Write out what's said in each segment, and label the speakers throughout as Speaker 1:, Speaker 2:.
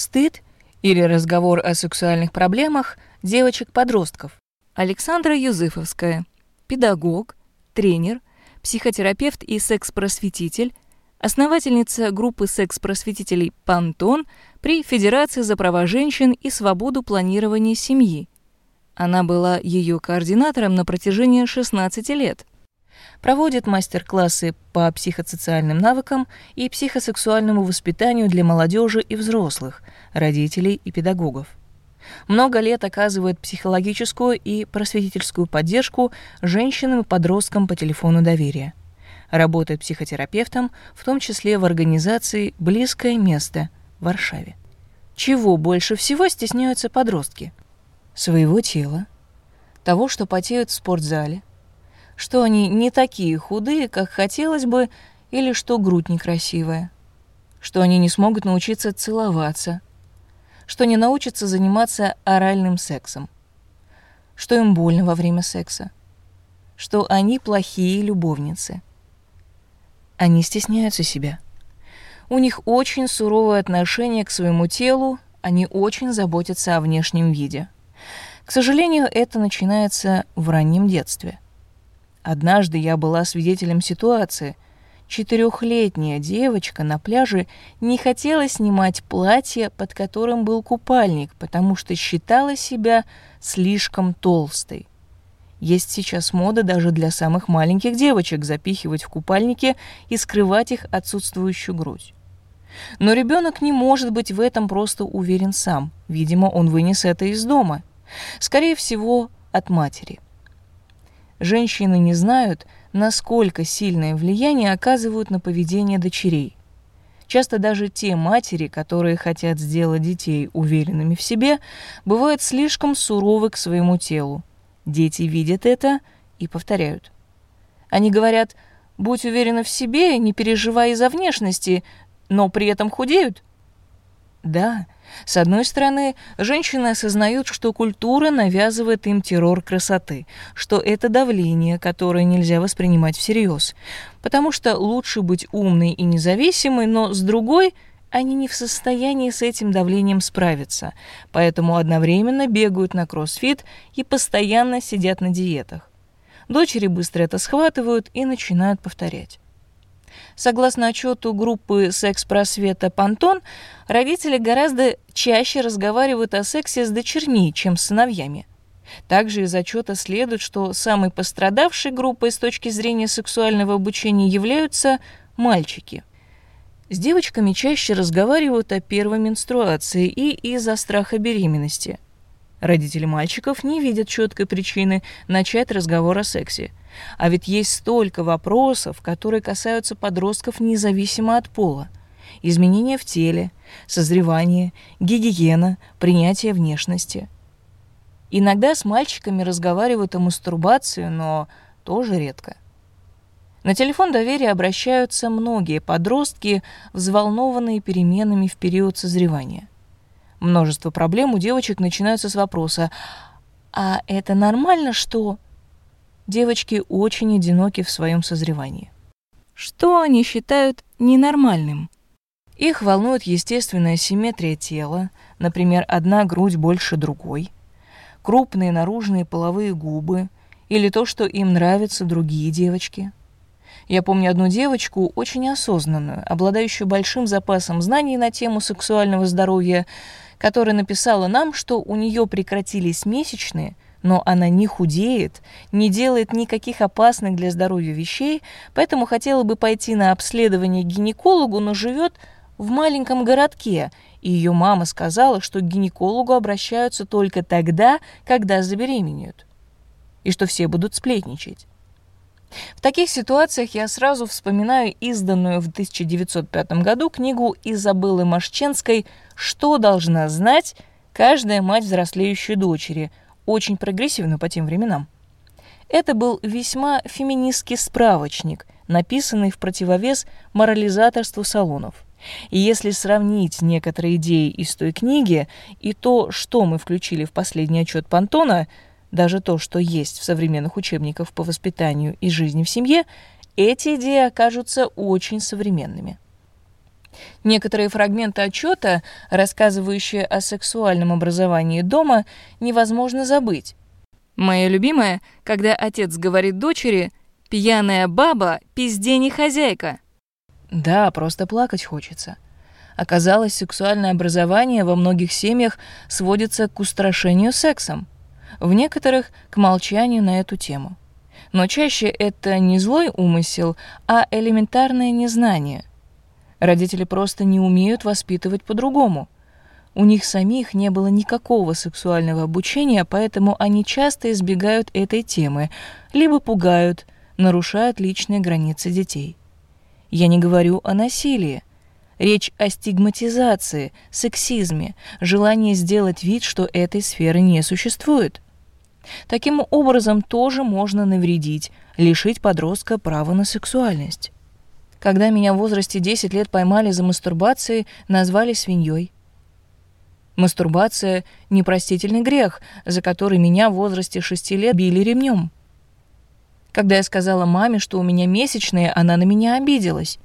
Speaker 1: стыд или разговор о сексуальных проблемах девочек-подростков. Александра Юзыфовская, педагог, тренер, психотерапевт и секс-просветитель, основательница группы секс-просветителей «Пантон» при Федерации за права женщин и свободу планирования семьи. Она была ее координатором на протяжении 16 лет. Проводит мастер-классы по психосоциальным навыкам и психосексуальному воспитанию для молодежи и взрослых, родителей и педагогов. Много лет оказывает психологическую и просветительскую поддержку женщинам и подросткам по телефону доверия. Работает психотерапевтом, в том числе в организации «Близкое место» в Варшаве. Чего больше всего стесняются подростки? Своего тела, того, что потеют в спортзале, что они не такие худые, как хотелось бы, или что грудь некрасивая, что они не смогут научиться целоваться – что не научатся заниматься оральным сексом, что им больно во время секса, что они плохие любовницы. Они стесняются себя. У них очень суровое отношение к своему телу, они очень заботятся о внешнем виде. К сожалению, это начинается в раннем детстве. Однажды я была свидетелем ситуации – Четырехлетняя девочка на пляже не хотела снимать платье, под которым был купальник, потому что считала себя слишком толстой. Есть сейчас мода даже для самых маленьких девочек запихивать в купальники и скрывать их отсутствующую грудь. Но ребенок не может быть в этом просто уверен сам. Видимо, он вынес это из дома. Скорее всего, от матери. Женщины не знают, насколько сильное влияние оказывают на поведение дочерей. Часто даже те матери, которые хотят сделать детей уверенными в себе, бывают слишком суровы к своему телу. Дети видят это и повторяют. Они говорят «будь уверена в себе, не переживай из-за внешности», но при этом худеют. Да, с одной стороны, женщины осознают, что культура навязывает им террор красоты, что это давление, которое нельзя воспринимать всерьез, потому что лучше быть умной и независимой, но с другой они не в состоянии с этим давлением справиться, поэтому одновременно бегают на кроссфит и постоянно сидят на диетах. Дочери быстро это схватывают и начинают повторять. Согласно отчету группы секс-просвета «Пантон», родители гораздо чаще разговаривают о сексе с дочерьми, чем с сыновьями. Также из отчета следует, что самой пострадавшей группой с точки зрения сексуального обучения являются мальчики. С девочками чаще разговаривают о первой менструации и из-за страха беременности. Родители мальчиков не видят четкой причины начать разговор о сексе – а ведь есть столько вопросов, которые касаются подростков независимо от пола. Изменения в теле, созревание, гигиена, принятие внешности. Иногда с мальчиками разговаривают о мастурбации, но тоже редко. На телефон доверия обращаются многие подростки, взволнованные переменами в период созревания. Множество проблем у девочек начинаются с вопроса «А это нормально, что...» девочки очень одиноки в своем созревании. Что они считают ненормальным? Их волнует естественная симметрия тела, например, одна грудь больше другой, крупные наружные половые губы или то, что им нравятся другие девочки. Я помню одну девочку, очень осознанную, обладающую большим запасом знаний на тему сексуального здоровья, которая написала нам, что у нее прекратились месячные – но она не худеет, не делает никаких опасных для здоровья вещей, поэтому хотела бы пойти на обследование к гинекологу, но живет в маленьком городке, и ее мама сказала, что к гинекологу обращаются только тогда, когда забеременеют, и что все будут сплетничать. В таких ситуациях я сразу вспоминаю изданную в 1905 году книгу Изабеллы Машченской «Что должна знать каждая мать взрослеющей дочери», очень прогрессивно по тем временам. Это был весьма феминистский справочник, написанный в противовес морализаторству салонов. И если сравнить некоторые идеи из той книги и то, что мы включили в последний отчет Пантона, даже то, что есть в современных учебниках по воспитанию и жизни в семье, эти идеи окажутся очень современными. Некоторые фрагменты отчета, рассказывающие о сексуальном образовании дома, невозможно забыть. Моя любимая, когда отец говорит дочери «пьяная баба, пизде не хозяйка». Да, просто плакать хочется. Оказалось, сексуальное образование во многих семьях сводится к устрашению сексом, в некоторых — к молчанию на эту тему. Но чаще это не злой умысел, а элементарное незнание. Родители просто не умеют воспитывать по-другому. У них самих не было никакого сексуального обучения, поэтому они часто избегают этой темы, либо пугают, нарушают личные границы детей. Я не говорю о насилии. Речь о стигматизации, сексизме, желании сделать вид, что этой сферы не существует. Таким образом тоже можно навредить, лишить подростка права на сексуальность. Когда меня в возрасте 10 лет поймали за мастурбацией, назвали свиньей. Мастурбация — непростительный грех, за который меня в возрасте 6 лет били ремнем. Когда я сказала маме, что у меня месячные, она на меня обиделась.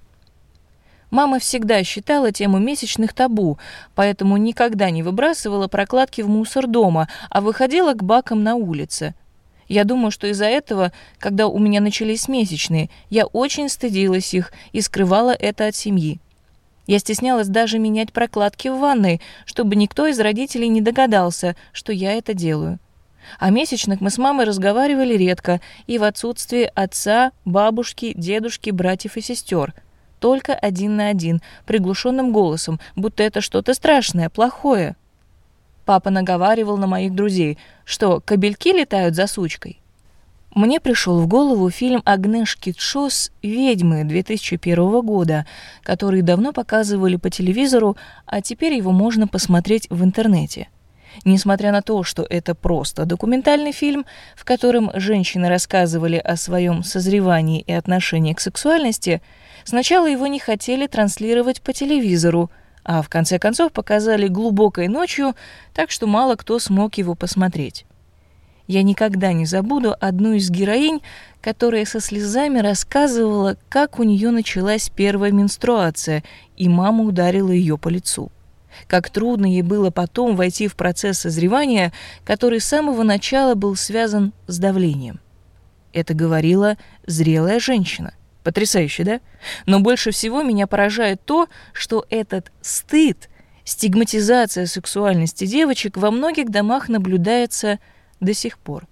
Speaker 1: Мама всегда считала тему месячных табу, поэтому никогда не выбрасывала прокладки в мусор дома, а выходила к бакам на улице. Я думаю, что из-за этого, когда у меня начались месячные, я очень стыдилась их и скрывала это от семьи. Я стеснялась даже менять прокладки в ванной, чтобы никто из родителей не догадался, что я это делаю. О месячных мы с мамой разговаривали редко и в отсутствии отца, бабушки, дедушки, братьев и сестер. Только один на один, приглушенным голосом, будто это что-то страшное, плохое. Папа наговаривал на моих друзей, что кабельки летают за сучкой. Мне пришел в голову фильм Агнеш Китшос «Ведьмы» 2001 года, который давно показывали по телевизору, а теперь его можно посмотреть в интернете. Несмотря на то, что это просто документальный фильм, в котором женщины рассказывали о своем созревании и отношении к сексуальности, сначала его не хотели транслировать по телевизору – а в конце концов показали глубокой ночью, так что мало кто смог его посмотреть. Я никогда не забуду одну из героинь, которая со слезами рассказывала, как у нее началась первая менструация, и мама ударила ее по лицу. Как трудно ей было потом войти в процесс созревания, который с самого начала был связан с давлением. Это говорила зрелая женщина – Потрясающе, да? Но больше всего меня поражает то, что этот стыд, стигматизация сексуальности девочек во многих домах наблюдается до сих пор.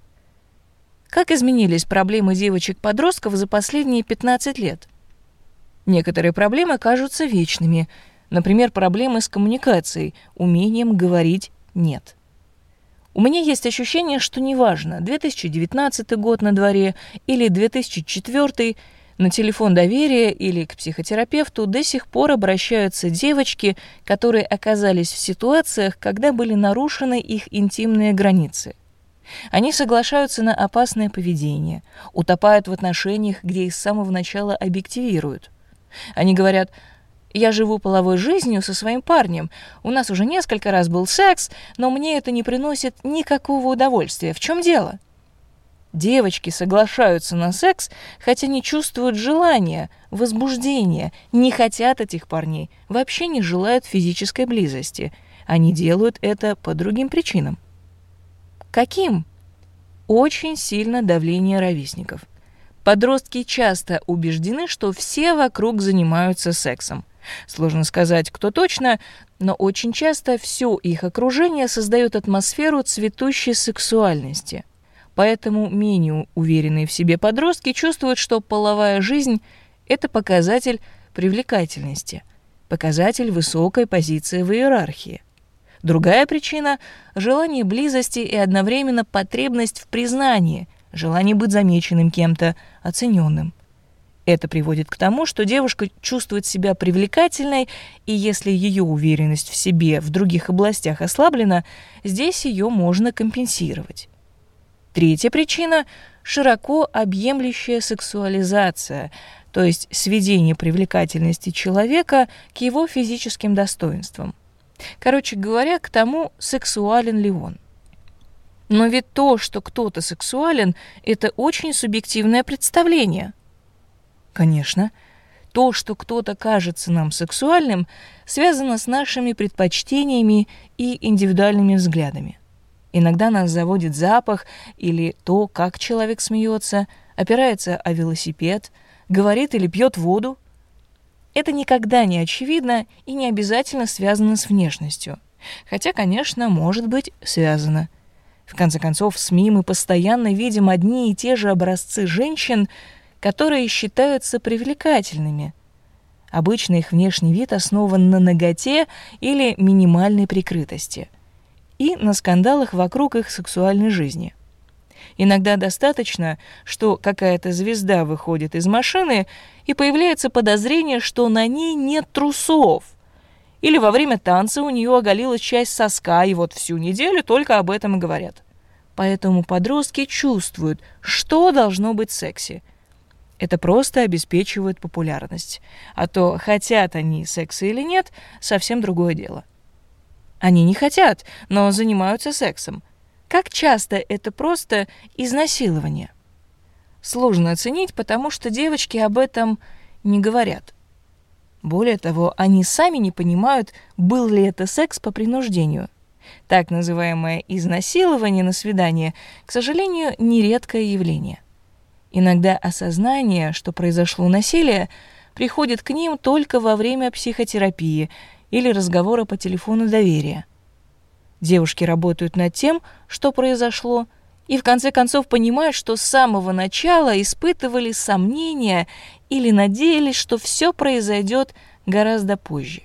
Speaker 1: Как изменились проблемы девочек-подростков за последние 15 лет? Некоторые проблемы кажутся вечными, например, проблемы с коммуникацией, умением говорить «нет». У меня есть ощущение, что неважно, 2019 год на дворе или 2004 на телефон доверия или к психотерапевту до сих пор обращаются девочки, которые оказались в ситуациях, когда были нарушены их интимные границы. Они соглашаются на опасное поведение, утопают в отношениях, где их с самого начала объективируют. Они говорят «Я живу половой жизнью со своим парнем, у нас уже несколько раз был секс, но мне это не приносит никакого удовольствия. В чем дело?» Девочки соглашаются на секс, хотя не чувствуют желания, возбуждения, не хотят этих парней, вообще не желают физической близости. Они делают это по другим причинам. Каким? Очень сильно давление ровесников. Подростки часто убеждены, что все вокруг занимаются сексом. Сложно сказать, кто точно, но очень часто все их окружение создает атмосферу цветущей сексуальности – Поэтому менее уверенные в себе подростки чувствуют, что половая жизнь – это показатель привлекательности, показатель высокой позиции в иерархии. Другая причина – желание близости и одновременно потребность в признании, желание быть замеченным кем-то, оцененным. Это приводит к тому, что девушка чувствует себя привлекательной, и если ее уверенность в себе в других областях ослаблена, здесь ее можно компенсировать. Третья причина – широко объемлющая сексуализация, то есть сведение привлекательности человека к его физическим достоинствам. Короче говоря, к тому, сексуален ли он. Но ведь то, что кто-то сексуален, это очень субъективное представление. Конечно. То, что кто-то кажется нам сексуальным, связано с нашими предпочтениями и индивидуальными взглядами. Иногда нас заводит запах или то, как человек смеется, опирается о велосипед, говорит или пьет воду. Это никогда не очевидно и не обязательно связано с внешностью. Хотя, конечно, может быть связано. В конце концов, в СМИ мы постоянно видим одни и те же образцы женщин, которые считаются привлекательными. Обычно их внешний вид основан на ноготе или минимальной прикрытости и на скандалах вокруг их сексуальной жизни. Иногда достаточно, что какая-то звезда выходит из машины, и появляется подозрение, что на ней нет трусов. Или во время танца у нее оголилась часть соска, и вот всю неделю только об этом и говорят. Поэтому подростки чувствуют, что должно быть секси – это просто обеспечивает популярность. А то, хотят они секса или нет, совсем другое дело. Они не хотят, но занимаются сексом. Как часто это просто изнасилование? Сложно оценить, потому что девочки об этом не говорят. Более того, они сами не понимают, был ли это секс по принуждению. Так называемое изнасилование на свидание, к сожалению, нередкое явление. Иногда осознание, что произошло насилие, приходит к ним только во время психотерапии или разговора по телефону доверия. Девушки работают над тем, что произошло, и в конце концов понимают, что с самого начала испытывали сомнения или надеялись, что все произойдет гораздо позже.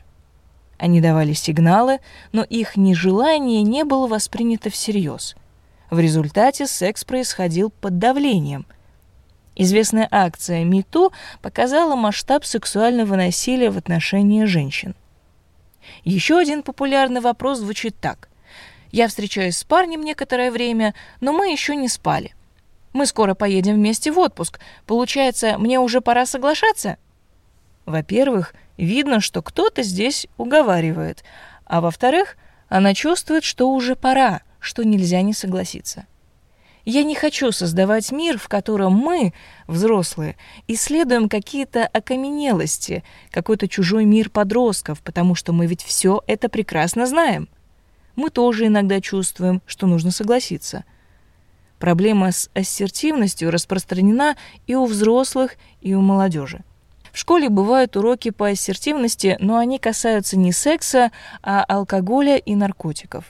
Speaker 1: Они давали сигналы, но их нежелание не было воспринято всерьез. В результате секс происходил под давлением – Известная акция МИТУ показала масштаб сексуального насилия в отношении женщин. Еще один популярный вопрос звучит так. «Я встречаюсь с парнем некоторое время, но мы еще не спали. Мы скоро поедем вместе в отпуск. Получается, мне уже пора соглашаться?» Во-первых, видно, что кто-то здесь уговаривает, а во-вторых, она чувствует, что уже пора, что нельзя не согласиться. Я не хочу создавать мир, в котором мы, взрослые, исследуем какие-то окаменелости, какой-то чужой мир подростков, потому что мы ведь все это прекрасно знаем. Мы тоже иногда чувствуем, что нужно согласиться. Проблема с ассертивностью распространена и у взрослых, и у молодежи. В школе бывают уроки по ассертивности, но они касаются не секса, а алкоголя и наркотиков.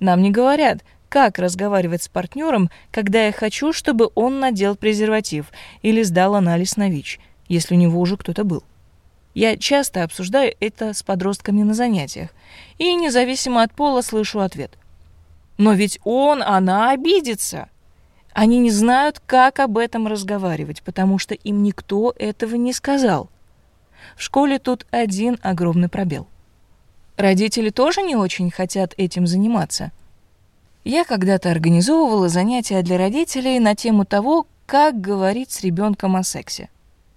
Speaker 1: Нам не говорят, как разговаривать с партнером, когда я хочу, чтобы он надел презерватив или сдал анализ на ВИЧ, если у него уже кто-то был. Я часто обсуждаю это с подростками на занятиях, и независимо от пола слышу ответ. Но ведь он, она обидится. Они не знают, как об этом разговаривать, потому что им никто этого не сказал. В школе тут один огромный пробел. Родители тоже не очень хотят этим заниматься – я когда-то организовывала занятия для родителей на тему того, как говорить с ребенком о сексе.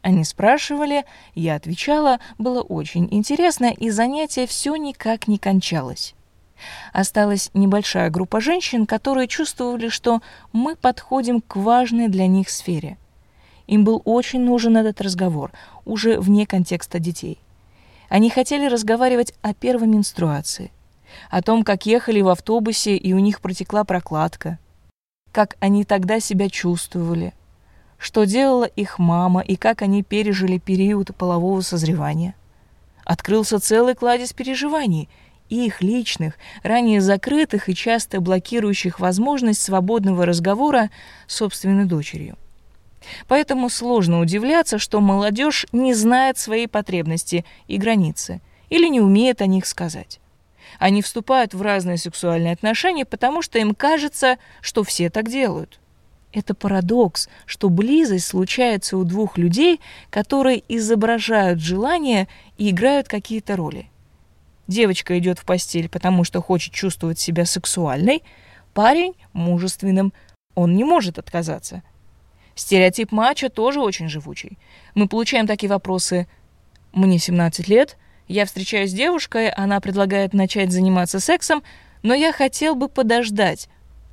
Speaker 1: Они спрашивали, я отвечала, было очень интересно, и занятие все никак не кончалось. Осталась небольшая группа женщин, которые чувствовали, что мы подходим к важной для них сфере. Им был очень нужен этот разговор, уже вне контекста детей. Они хотели разговаривать о первой менструации, о том, как ехали в автобусе и у них протекла прокладка, как они тогда себя чувствовали, что делала их мама и как они пережили период полового созревания. Открылся целый кладезь переживаний, их личных, ранее закрытых и часто блокирующих возможность свободного разговора с собственной дочерью. Поэтому сложно удивляться, что молодежь не знает своей потребности и границы или не умеет о них сказать. Они вступают в разные сексуальные отношения, потому что им кажется, что все так делают. Это парадокс, что близость случается у двух людей, которые изображают желание и играют какие-то роли. Девочка идет в постель, потому что хочет чувствовать себя сексуальной, парень – мужественным. Он не может отказаться. Стереотип мачо тоже очень живучий. Мы получаем такие вопросы «Мне 17 лет», я встречаюсь с девушкой, она предлагает начать заниматься сексом, но я хотел бы подождать.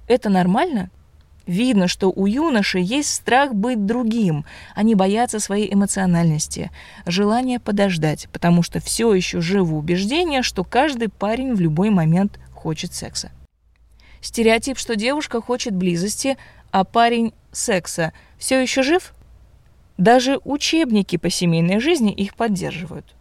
Speaker 1: Это нормально? Видно, что у юноши есть страх быть другим. Они боятся своей эмоциональности, желание подождать, потому что все еще живо убеждение, что каждый парень в любой момент хочет секса. Стереотип, что девушка хочет близости, а парень секса, все еще жив? Даже учебники по семейной жизни их поддерживают.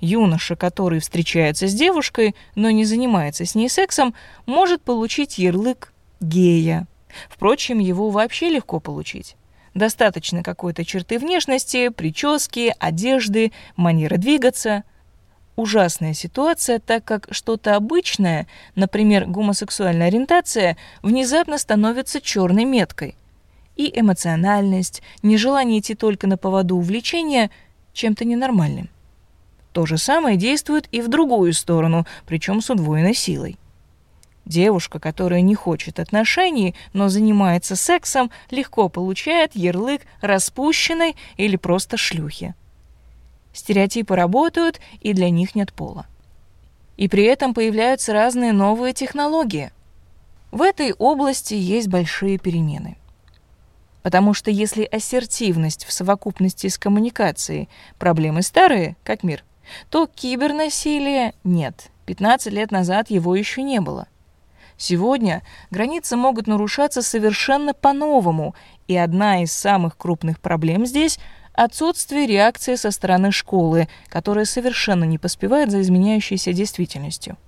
Speaker 1: Юноша, который встречается с девушкой, но не занимается с ней сексом, может получить ярлык гея. Впрочем, его вообще легко получить. Достаточно какой-то черты внешности, прически, одежды, манеры двигаться. Ужасная ситуация, так как что-то обычное, например, гомосексуальная ориентация, внезапно становится черной меткой. И эмоциональность, нежелание идти только на поводу увлечения чем-то ненормальным. То же самое действует и в другую сторону, причем с удвоенной силой. Девушка, которая не хочет отношений, но занимается сексом, легко получает ярлык распущенной или просто шлюхи. Стереотипы работают, и для них нет пола. И при этом появляются разные новые технологии. В этой области есть большие перемены. Потому что если ассертивность в совокупности с коммуникацией проблемы старые, как мир, то кибернасилия нет. 15 лет назад его еще не было. Сегодня границы могут нарушаться совершенно по-новому, и одна из самых крупных проблем здесь – отсутствие реакции со стороны школы, которая совершенно не поспевает за изменяющейся действительностью.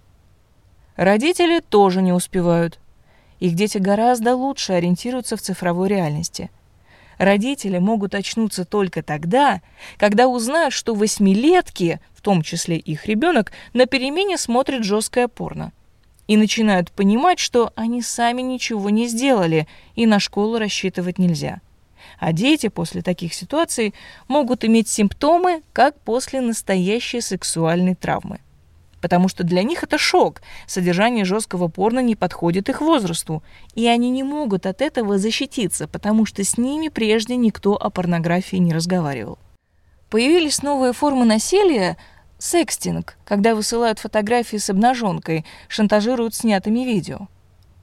Speaker 1: Родители тоже не успевают. Их дети гораздо лучше ориентируются в цифровой реальности. Родители могут очнуться только тогда, когда узнают, что восьмилетки, в том числе их ребенок, на перемене смотрит жесткое порно и начинают понимать, что они сами ничего не сделали, и на школу рассчитывать нельзя. А дети после таких ситуаций могут иметь симптомы, как после настоящей сексуальной травмы. Потому что для них это шок. Содержание жесткого порно не подходит их возрасту. И они не могут от этого защититься, потому что с ними прежде никто о порнографии не разговаривал. Появились новые формы насилия, Секстинг, когда высылают фотографии с обнаженкой, шантажируют снятыми видео.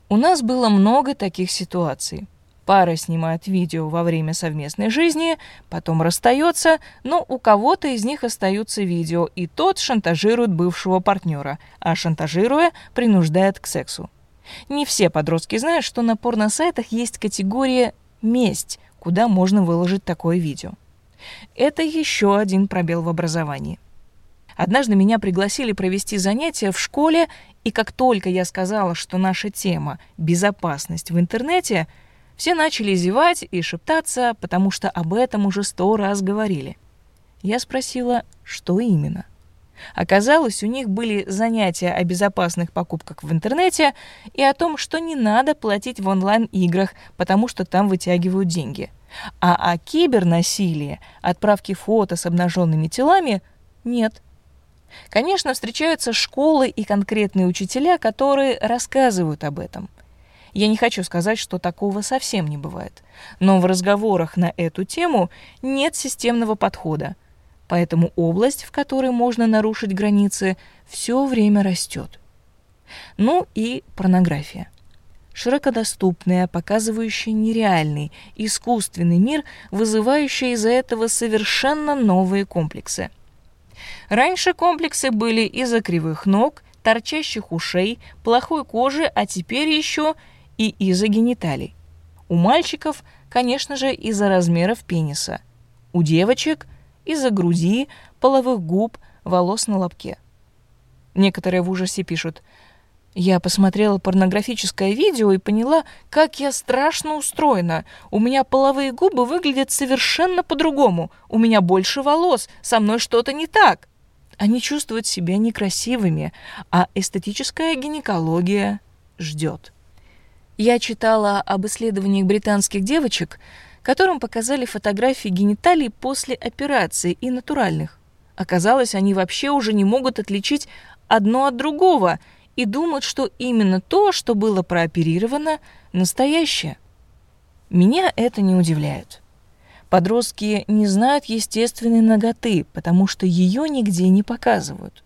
Speaker 1: У нас было много таких ситуаций. Пара снимает видео во время совместной жизни, потом расстается, но у кого-то из них остаются видео, и тот шантажирует бывшего партнера, а шантажируя, принуждает к сексу. Не все подростки знают, что на порносайтах есть категория «месть», куда можно выложить такое видео. Это еще один пробел в образовании. Однажды меня пригласили провести занятия в школе, и как только я сказала, что наша тема — безопасность в интернете, все начали зевать и шептаться, потому что об этом уже сто раз говорили. Я спросила, что именно. Оказалось, у них были занятия о безопасных покупках в интернете и о том, что не надо платить в онлайн-играх, потому что там вытягивают деньги. А о кибернасилии, отправке фото с обнаженными телами — нет. Конечно, встречаются школы и конкретные учителя, которые рассказывают об этом. Я не хочу сказать, что такого совсем не бывает, но в разговорах на эту тему нет системного подхода, поэтому область, в которой можно нарушить границы, все время растет. Ну и порнография. Широкодоступная, показывающая нереальный, искусственный мир, вызывающий из-за этого совершенно новые комплексы – Раньше комплексы были из-за кривых ног, торчащих ушей, плохой кожи, а теперь еще и из-за гениталий. У мальчиков, конечно же, из-за размеров пениса. У девочек – из-за груди, половых губ, волос на лобке. Некоторые в ужасе пишут «Я посмотрела порнографическое видео и поняла, как я страшно устроена. У меня половые губы выглядят совершенно по-другому. У меня больше волос, со мной что-то не так». Они чувствуют себя некрасивыми, а эстетическая гинекология ждет. Я читала об исследованиях британских девочек, которым показали фотографии гениталий после операции и натуральных. Оказалось, они вообще уже не могут отличить одно от другого и думают, что именно то, что было прооперировано, настоящее. Меня это не удивляет. Подростки не знают естественной ноготы, потому что ее нигде не показывают.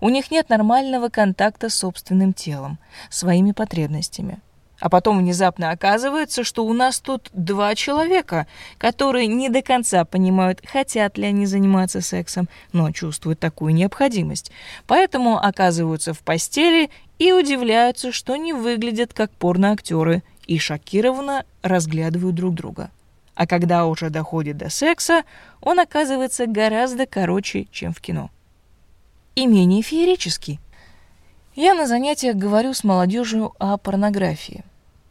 Speaker 1: У них нет нормального контакта с собственным телом, своими потребностями. А потом внезапно оказывается, что у нас тут два человека, которые не до конца понимают, хотят ли они заниматься сексом, но чувствуют такую необходимость. Поэтому оказываются в постели и удивляются, что не выглядят как порноактеры и шокированно разглядывают друг друга. А когда уже доходит до секса, он оказывается гораздо короче, чем в кино. И менее феерический. Я на занятиях говорю с молодежью о порнографии.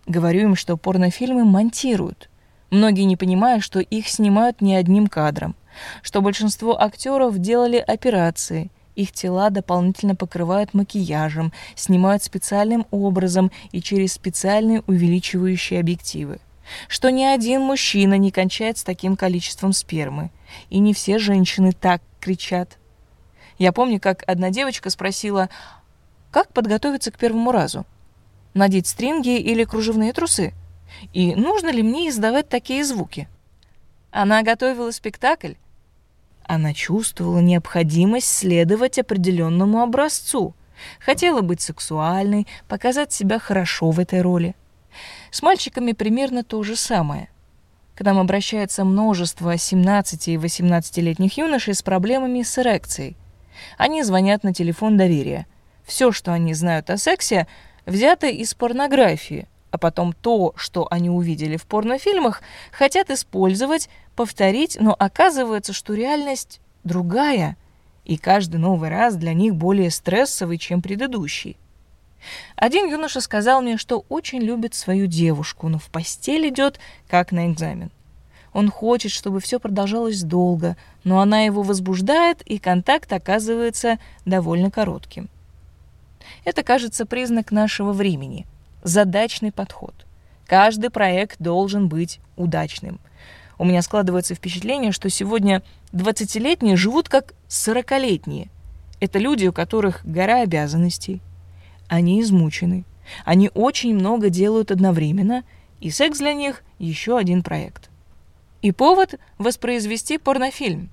Speaker 1: Говорю им, что порнофильмы монтируют. Многие не понимают, что их снимают не одним кадром, что большинство актеров делали операции, их тела дополнительно покрывают макияжем, снимают специальным образом и через специальные увеличивающие объективы. Что ни один мужчина не кончает с таким количеством спермы, и не все женщины так кричат. Я помню, как одна девочка спросила, как подготовиться к первому разу надеть стринги или кружевные трусы? И нужно ли мне издавать такие звуки? Она готовила спектакль. Она чувствовала необходимость следовать определенному образцу. Хотела быть сексуальной, показать себя хорошо в этой роли. С мальчиками примерно то же самое. К нам обращается множество 17 и 18-летних юношей с проблемами с эрекцией. Они звонят на телефон доверия. Все, что они знают о сексе, взято из порнографии, а потом то, что они увидели в порнофильмах, хотят использовать, повторить, но оказывается, что реальность другая, и каждый новый раз для них более стрессовый, чем предыдущий. Один юноша сказал мне, что очень любит свою девушку, но в постель идет как на экзамен. Он хочет, чтобы все продолжалось долго, но она его возбуждает, и контакт оказывается довольно коротким. Это, кажется, признак нашего времени. Задачный подход. Каждый проект должен быть удачным. У меня складывается впечатление, что сегодня 20-летние живут как 40-летние. Это люди, у которых гора обязанностей. Они измучены. Они очень много делают одновременно, и секс для них еще один проект. И повод воспроизвести порнофильм.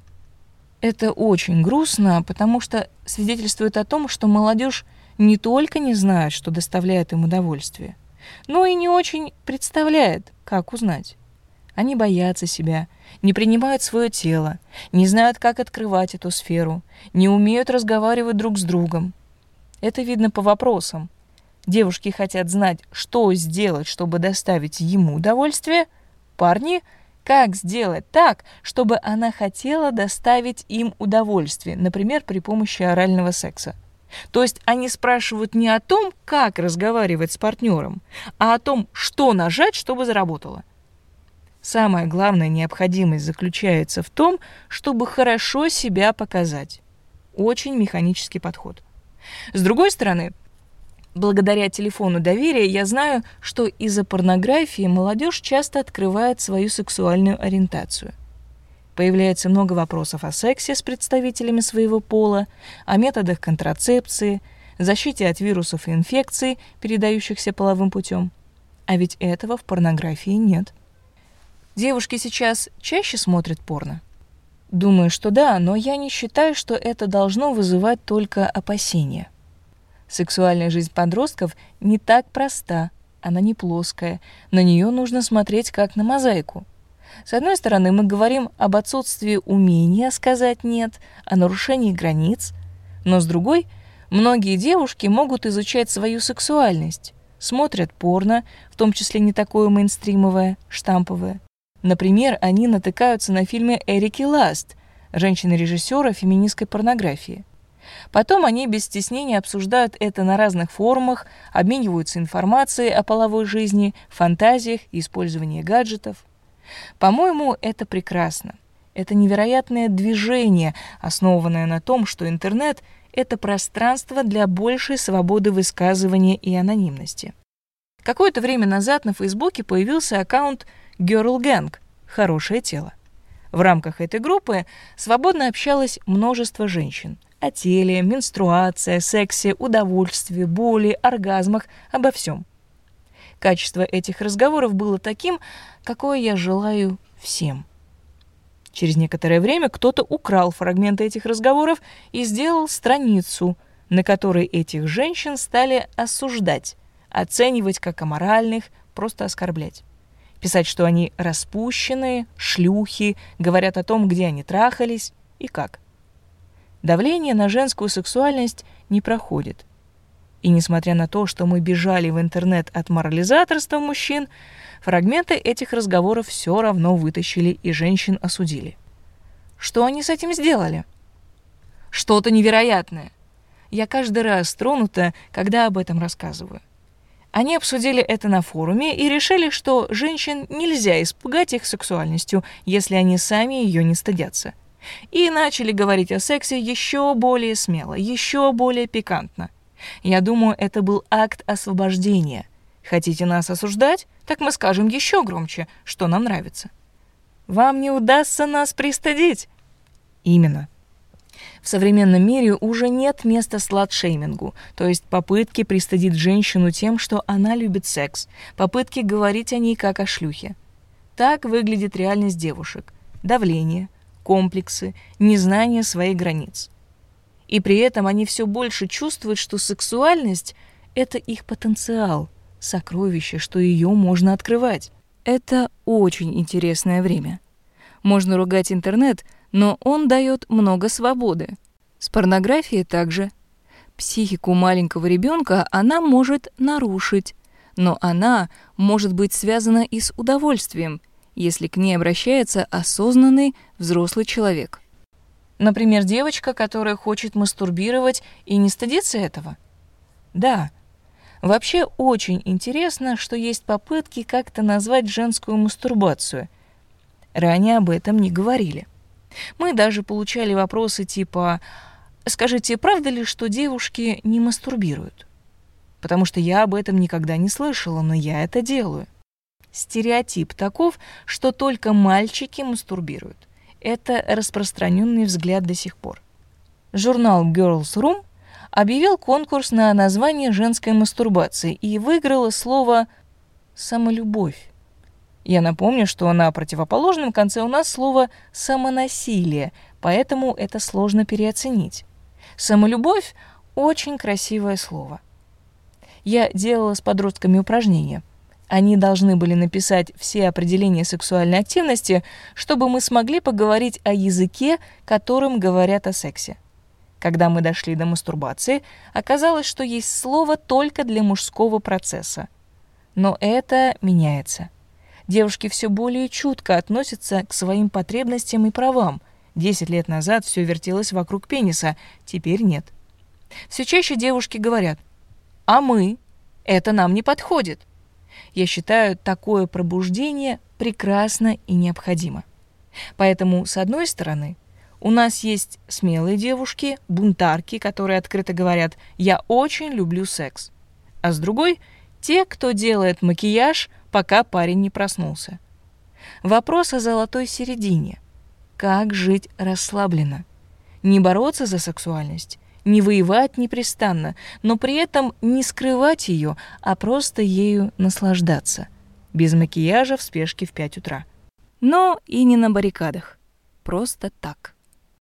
Speaker 1: Это очень грустно, потому что свидетельствует о том, что молодежь не только не знает, что доставляет им удовольствие, но и не очень представляет, как узнать. Они боятся себя, не принимают свое тело, не знают, как открывать эту сферу, не умеют разговаривать друг с другом. Это видно по вопросам. Девушки хотят знать, что сделать, чтобы доставить ему удовольствие. Парни — как сделать так, чтобы она хотела доставить им удовольствие, например, при помощи орального секса. То есть они спрашивают не о том, как разговаривать с партнером, а о том, что нажать, чтобы заработало. Самая главная необходимость заключается в том, чтобы хорошо себя показать. Очень механический подход. С другой стороны, благодаря телефону доверия я знаю, что из-за порнографии молодежь часто открывает свою сексуальную ориентацию – Появляется много вопросов о сексе с представителями своего пола, о методах контрацепции, защите от вирусов и инфекций, передающихся половым путем. А ведь этого в порнографии нет. Девушки сейчас чаще смотрят порно? Думаю, что да, но я не считаю, что это должно вызывать только опасения. Сексуальная жизнь подростков не так проста, она не плоская, на нее нужно смотреть как на мозаику – с одной стороны, мы говорим об отсутствии умения сказать «нет», о нарушении границ, но с другой, многие девушки могут изучать свою сексуальность, смотрят порно, в том числе не такое мейнстримовое, штамповое. Например, они натыкаются на фильме Эрики Ласт, женщины-режиссера феминистской порнографии. Потом они без стеснения обсуждают это на разных форумах, обмениваются информацией о половой жизни, фантазиях и использовании гаджетов. По-моему, это прекрасно. Это невероятное движение, основанное на том, что интернет — это пространство для большей свободы высказывания и анонимности. Какое-то время назад на Фейсбуке появился аккаунт Girl Gang — «Хорошее тело». В рамках этой группы свободно общалось множество женщин о теле, менструации, сексе, удовольствии, боли, оргазмах, обо всем — Качество этих разговоров было таким, какое я желаю всем. Через некоторое время кто-то украл фрагменты этих разговоров и сделал страницу, на которой этих женщин стали осуждать, оценивать как аморальных, просто оскорблять. Писать, что они распущенные, шлюхи, говорят о том, где они трахались и как. Давление на женскую сексуальность не проходит. И несмотря на то, что мы бежали в интернет от морализаторства мужчин, фрагменты этих разговоров все равно вытащили и женщин осудили. Что они с этим сделали? Что-то невероятное. Я каждый раз тронута, когда об этом рассказываю. Они обсудили это на форуме и решили, что женщин нельзя испугать их сексуальностью, если они сами ее не стыдятся. И начали говорить о сексе еще более смело, еще более пикантно. Я думаю, это был акт освобождения. Хотите нас осуждать? Так мы скажем еще громче, что нам нравится. Вам не удастся нас пристыдить. Именно. В современном мире уже нет места сладшеймингу, то есть попытки пристыдить женщину тем, что она любит секс, попытки говорить о ней как о шлюхе. Так выглядит реальность девушек. Давление, комплексы, незнание своих границ. И при этом они все больше чувствуют, что сексуальность — это их потенциал, сокровище, что ее можно открывать. Это очень интересное время. Можно ругать интернет, но он дает много свободы. С порнографией также. Психику маленького ребенка она может нарушить, но она может быть связана и с удовольствием, если к ней обращается осознанный взрослый человек. Например, девочка, которая хочет мастурбировать и не стыдится этого? Да. Вообще очень интересно, что есть попытки как-то назвать женскую мастурбацию. Ранее об этом не говорили. Мы даже получали вопросы типа «Скажите, правда ли, что девушки не мастурбируют?» Потому что я об этом никогда не слышала, но я это делаю. Стереотип таков, что только мальчики мастурбируют. Это распространенный взгляд до сих пор. Журнал Girls Room объявил конкурс на название женской мастурбации и выиграло слово «самолюбовь». Я напомню, что на противоположном конце у нас слово «самонасилие», поэтому это сложно переоценить. Самолюбовь — очень красивое слово. Я делала с подростками упражнения — они должны были написать все определения сексуальной активности, чтобы мы смогли поговорить о языке, которым говорят о сексе. Когда мы дошли до мастурбации, оказалось, что есть слово только для мужского процесса. Но это меняется. Девушки все более чутко относятся к своим потребностям и правам. Десять лет назад все вертелось вокруг пениса, теперь нет. Все чаще девушки говорят «А мы? Это нам не подходит». Я считаю, такое пробуждение прекрасно и необходимо. Поэтому, с одной стороны, у нас есть смелые девушки, бунтарки, которые открыто говорят «я очень люблю секс». А с другой — те, кто делает макияж, пока парень не проснулся. Вопрос о золотой середине. Как жить расслабленно? Не бороться за сексуальность, не воевать непрестанно, но при этом не скрывать ее, а просто ею наслаждаться. Без макияжа в спешке в 5 утра. Но и не на баррикадах. Просто так.